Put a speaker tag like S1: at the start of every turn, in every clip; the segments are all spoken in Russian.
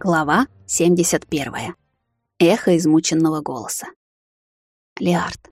S1: Глава 71. Эхо измученного голоса. Лиард.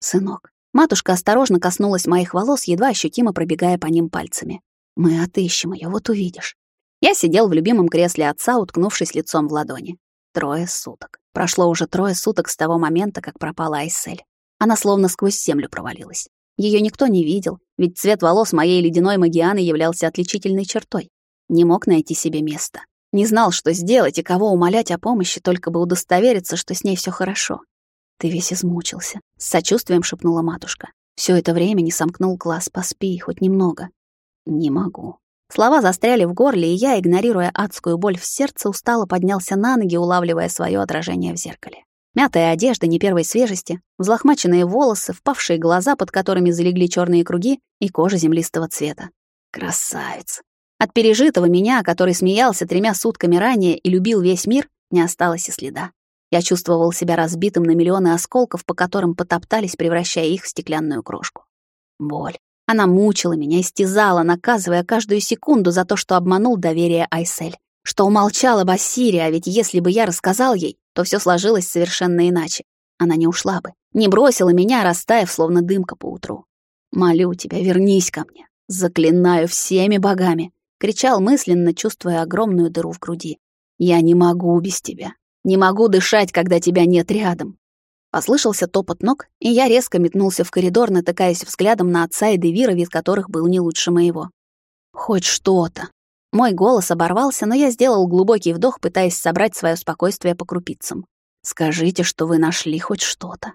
S1: Сынок. Матушка осторожно коснулась моих волос, едва ощутимо пробегая по ним пальцами. Мы отыщем ее, вот увидишь. Я сидел в любимом кресле отца, уткнувшись лицом в ладони. Трое суток. Прошло уже трое суток с того момента, как пропала Айсель. Она словно сквозь землю провалилась. Ее никто не видел, ведь цвет волос моей ледяной магианы являлся отличительной чертой. Не мог найти себе места. Не знал, что сделать и кого умолять о помощи, только бы удостовериться, что с ней все хорошо. «Ты весь измучился», — с сочувствием шепнула матушка. Все это время не сомкнул глаз, поспи хоть немного. «Не могу». Слова застряли в горле, и я, игнорируя адскую боль в сердце, устало поднялся на ноги, улавливая свое отражение в зеркале. Мятая одежда не первой свежести, взлохмаченные волосы, впавшие глаза, под которыми залегли черные круги, и кожа землистого цвета. Красавец. От пережитого меня, который смеялся тремя сутками ранее и любил весь мир, не осталось и следа. Я чувствовал себя разбитым на миллионы осколков, по которым потоптались, превращая их в стеклянную крошку. Боль. Она мучила меня, истязала, наказывая каждую секунду за то, что обманул доверие Айсель. Что умолчал об Ассире, а ведь если бы я рассказал ей, то все сложилось совершенно иначе. Она не ушла бы, не бросила меня, растаяв, словно дымка по утру. «Молю тебя, вернись ко мне. Заклинаю всеми богами. Кричал мысленно, чувствуя огромную дыру в груди. «Я не могу без тебя. Не могу дышать, когда тебя нет рядом». Послышался топот ног, и я резко метнулся в коридор, натыкаясь взглядом на отца и Девира, вид которых был не лучше моего. «Хоть что-то». Мой голос оборвался, но я сделал глубокий вдох, пытаясь собрать свое спокойствие по крупицам. «Скажите, что вы нашли хоть что-то».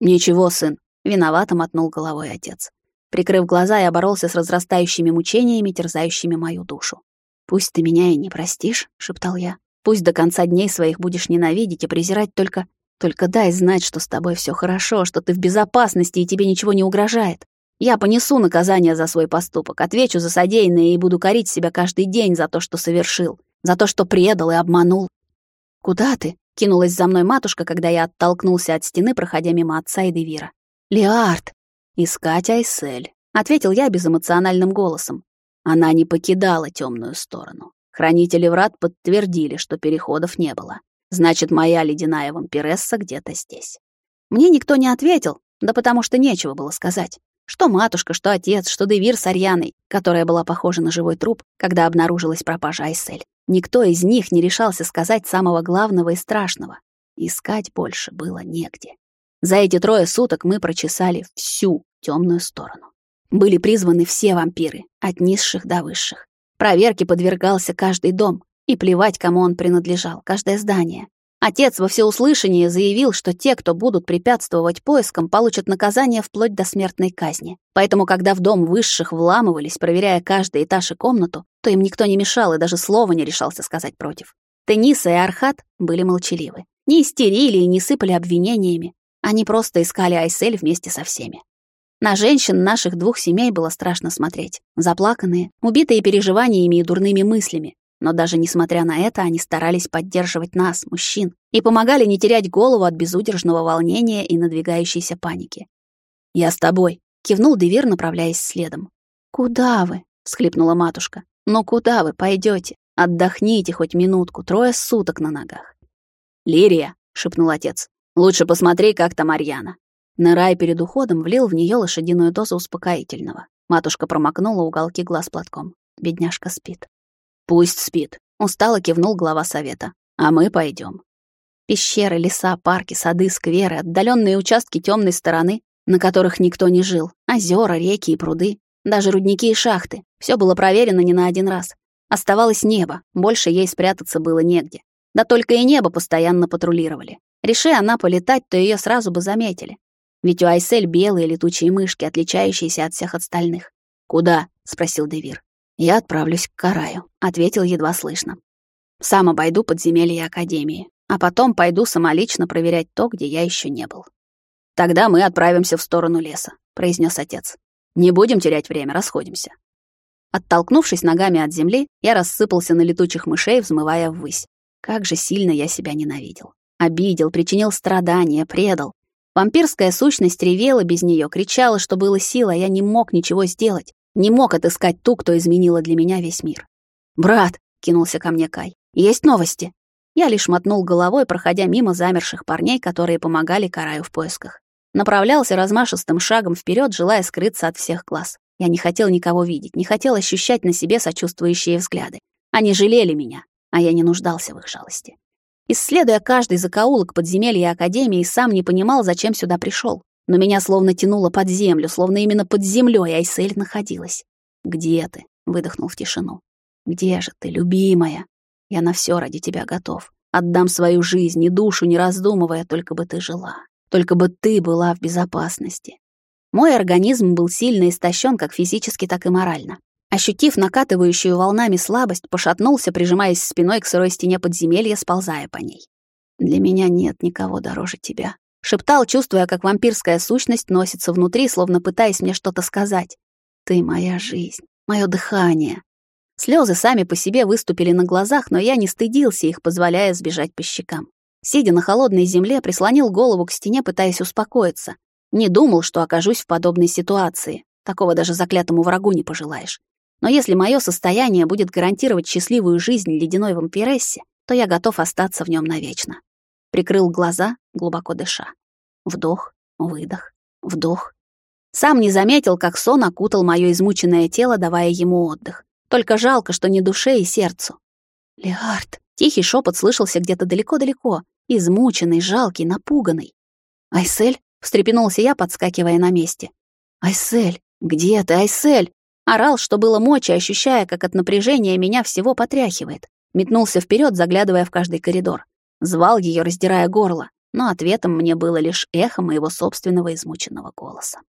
S1: «Ничего, сын», — виновато мотнул головой отец. Прикрыв глаза, я боролся с разрастающими мучениями, терзающими мою душу. «Пусть ты меня и не простишь», — шептал я. «Пусть до конца дней своих будешь ненавидеть и презирать только... Только дай знать, что с тобой все хорошо, что ты в безопасности и тебе ничего не угрожает. Я понесу наказание за свой поступок, отвечу за содеянное и буду корить себя каждый день за то, что совершил, за то, что предал и обманул». «Куда ты?» — кинулась за мной матушка, когда я оттолкнулся от стены, проходя мимо отца и Девира. «Леард!» «Искать Айсель», — ответил я безэмоциональным голосом. Она не покидала темную сторону. Хранители врат подтвердили, что переходов не было. Значит, моя ледяная вампиресса где-то здесь. Мне никто не ответил, да потому что нечего было сказать. Что матушка, что отец, что Девир с Арьяной, которая была похожа на живой труп, когда обнаружилась пропажа Айсель. Никто из них не решался сказать самого главного и страшного. Искать больше было негде. За эти трое суток мы прочесали всю темную сторону. Были призваны все вампиры, от низших до высших. Проверке подвергался каждый дом, и плевать, кому он принадлежал, каждое здание. Отец во всеуслышание заявил, что те, кто будут препятствовать поискам, получат наказание вплоть до смертной казни. Поэтому, когда в дом высших вламывались, проверяя каждый этаж и комнату, то им никто не мешал и даже слова не решался сказать против. Тениса и Архат были молчаливы. Не истерили и не сыпали обвинениями. Они просто искали Айсель вместе со всеми. На женщин наших двух семей было страшно смотреть. Заплаканные, убитые переживаниями и дурными мыслями. Но даже несмотря на это, они старались поддерживать нас, мужчин, и помогали не терять голову от безудержного волнения и надвигающейся паники. «Я с тобой», — кивнул Девир, направляясь следом. «Куда вы?» — всхлипнула матушка. «Ну куда вы пойдете? Отдохните хоть минутку, трое суток на ногах». «Лирия», — шепнул отец, Лучше посмотри, как там Марьяна. Нырай перед уходом влил в нее лошадиную дозу успокоительного. Матушка промокнула уголки глаз платком. Бедняжка спит. Пусть спит. Устало кивнул глава совета. А мы пойдем. Пещеры, леса, парки, сады, скверы, отдаленные участки темной стороны, на которых никто не жил, озера, реки и пруды, даже рудники и шахты. Все было проверено не на один раз. Оставалось небо, больше ей спрятаться было негде. Да только и небо постоянно патрулировали. Реши она полетать, то ее сразу бы заметили. Ведь у Айсель белые летучие мышки, отличающиеся от всех остальных. «Куда?» — спросил Девир. «Я отправлюсь к Караю», — ответил едва слышно. «Сам обойду подземелье Академии, а потом пойду самолично проверять то, где я еще не был». «Тогда мы отправимся в сторону леса», — произнес отец. «Не будем терять время, расходимся». Оттолкнувшись ногами от земли, я рассыпался на летучих мышей, взмывая ввысь. Как же сильно я себя ненавидел. Обидел, причинил страдания, предал. Вампирская сущность ревела без нее, кричала, что было сил, а я не мог ничего сделать. Не мог отыскать ту, кто изменила для меня весь мир. «Брат!» — кинулся ко мне Кай. Есть новости?» Я лишь мотнул головой, проходя мимо замерших парней, которые помогали Караю в поисках. Направлялся размашистым шагом вперед, желая скрыться от всех глаз. Я не хотел никого видеть, не хотел ощущать на себе сочувствующие взгляды. Они жалели меня, а я не нуждался в их жалости. Исследуя каждый закоулок подземелья Академии, сам не понимал, зачем сюда пришел. Но меня словно тянуло под землю, словно именно под землей Айсель находилась. «Где ты?» — выдохнул в тишину. «Где же ты, любимая? Я на все ради тебя готов. Отдам свою жизнь и душу, не раздумывая, только бы ты жила. Только бы ты была в безопасности». Мой организм был сильно истощен как физически, так и морально. Ощутив накатывающую волнами слабость, пошатнулся, прижимаясь спиной к сырой стене подземелья, сползая по ней. «Для меня нет никого дороже тебя», — шептал, чувствуя, как вампирская сущность носится внутри, словно пытаясь мне что-то сказать. «Ты моя жизнь, мое дыхание». Слезы сами по себе выступили на глазах, но я не стыдился их, позволяя сбежать по щекам. Сидя на холодной земле, прислонил голову к стене, пытаясь успокоиться. Не думал, что окажусь в подобной ситуации. Такого даже заклятому врагу не пожелаешь. Но если мое состояние будет гарантировать счастливую жизнь ледяной вампирессе, то я готов остаться в нем навечно. Прикрыл глаза, глубоко дыша. Вдох, выдох, вдох. Сам не заметил, как сон окутал мое измученное тело, давая ему отдых. Только жалко, что не душе и сердцу. «Леард!» — тихий шепот слышался где-то далеко-далеко, измученный, жалкий, напуганный. «Айсель?» — встрепенулся я, подскакивая на месте. «Айсель! Где ты, Айсель?» Орал, что было мочи, ощущая, как от напряжения меня всего потряхивает. Метнулся вперед, заглядывая в каждый коридор. Звал ее, раздирая горло, но ответом мне было лишь эхо моего собственного измученного голоса.